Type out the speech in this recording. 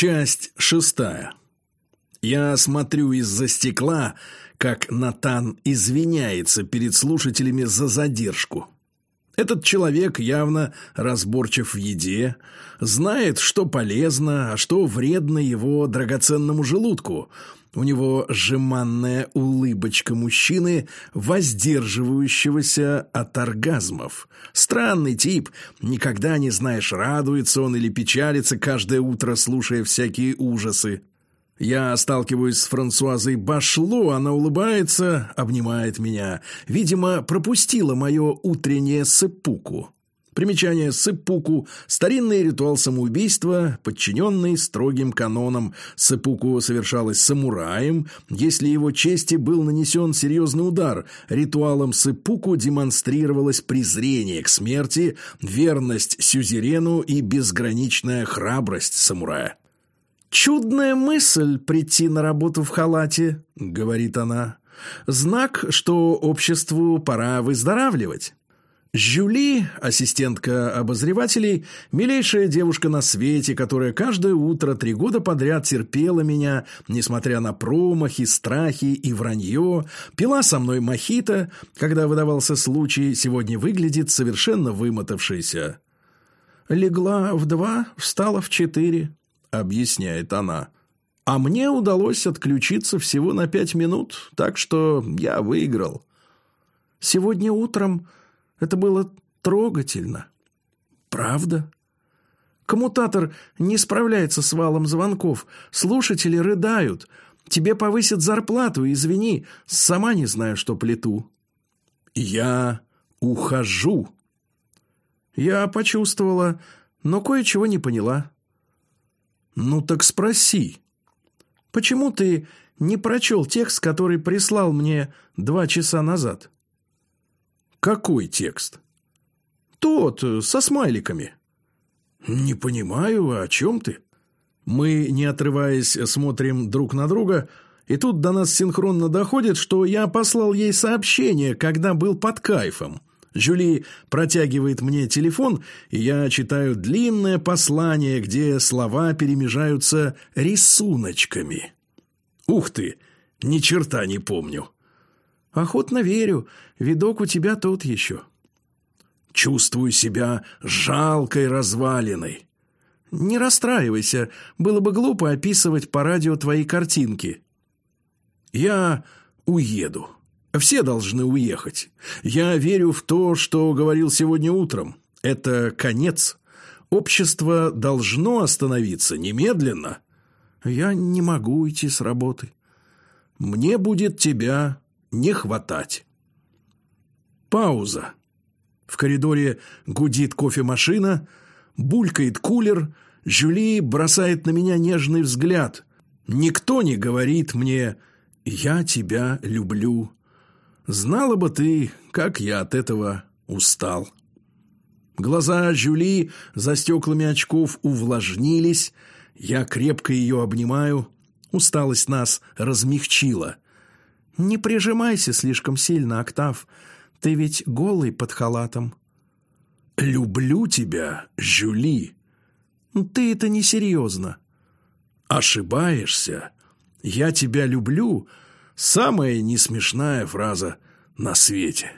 Часть шестая. Я смотрю из-за стекла, как Натан извиняется перед слушателями за задержку. Этот человек явно разборчив в еде, знает, что полезно, а что вредно его драгоценному желудку. У него жеманная улыбочка мужчины, воздерживающегося от оргазмов. Странный тип, никогда не знаешь, радуется он или печалится каждое утро, слушая всякие ужасы. Я сталкиваюсь с Франсуазой Башло, она улыбается, обнимает меня. Видимо, пропустила мое утреннее сыпуку. Примечание сыпуку – старинный ритуал самоубийства, подчиненный строгим канонам. Сыпуку совершалось самураем, если его чести был нанесен серьезный удар. Ритуалом сыпуку демонстрировалось презрение к смерти, верность сюзерену и безграничная храбрость самурая. «Чудная мысль прийти на работу в халате», — говорит она. «Знак, что обществу пора выздоравливать». Жюли, ассистентка обозревателей, милейшая девушка на свете, которая каждое утро три года подряд терпела меня, несмотря на промахи, страхи и вранье, пила со мной мохито, когда выдавался случай, сегодня выглядит совершенно вымотавшейся. «Легла в два, встала в четыре», — объясняет она. «А мне удалось отключиться всего на пять минут, так что я выиграл». «Сегодня утром это было трогательно». «Правда?» «Коммутатор не справляется с валом звонков. Слушатели рыдают. Тебе повысят зарплату, извини. Сама не знаю, что плету». «Я ухожу». Я почувствовала, но кое-чего не поняла. «Ну так спроси». «Почему ты не прочел текст, который прислал мне два часа назад?» «Какой текст?» «Тот, со смайликами». «Не понимаю, о чем ты?» Мы, не отрываясь, смотрим друг на друга, и тут до нас синхронно доходит, что я послал ей сообщение, когда был под кайфом. Жюли протягивает мне телефон, и я читаю длинное послание, где слова перемежаются рисуночками. Ух ты, ни черта не помню. Охотно верю, видок у тебя тот еще. Чувствую себя жалкой развалиной. Не расстраивайся, было бы глупо описывать по радио твои картинки. Я уеду. Все должны уехать. Я верю в то, что говорил сегодня утром. Это конец. Общество должно остановиться немедленно. Я не могу уйти с работы. Мне будет тебя не хватать. Пауза. В коридоре гудит кофемашина, булькает кулер, Жюли бросает на меня нежный взгляд. Никто не говорит мне «Я тебя люблю». Знала бы ты, как я от этого устал. Глаза Жюли за стеклами очков увлажнились. Я крепко ее обнимаю. Усталость нас размягчила. Не прижимайся слишком сильно, Октав. Ты ведь голый под халатом. «Люблю тебя, Жюли». «Ты это несерьезно». «Ошибаешься. Я тебя люблю» Самая несмешная фраза на свете.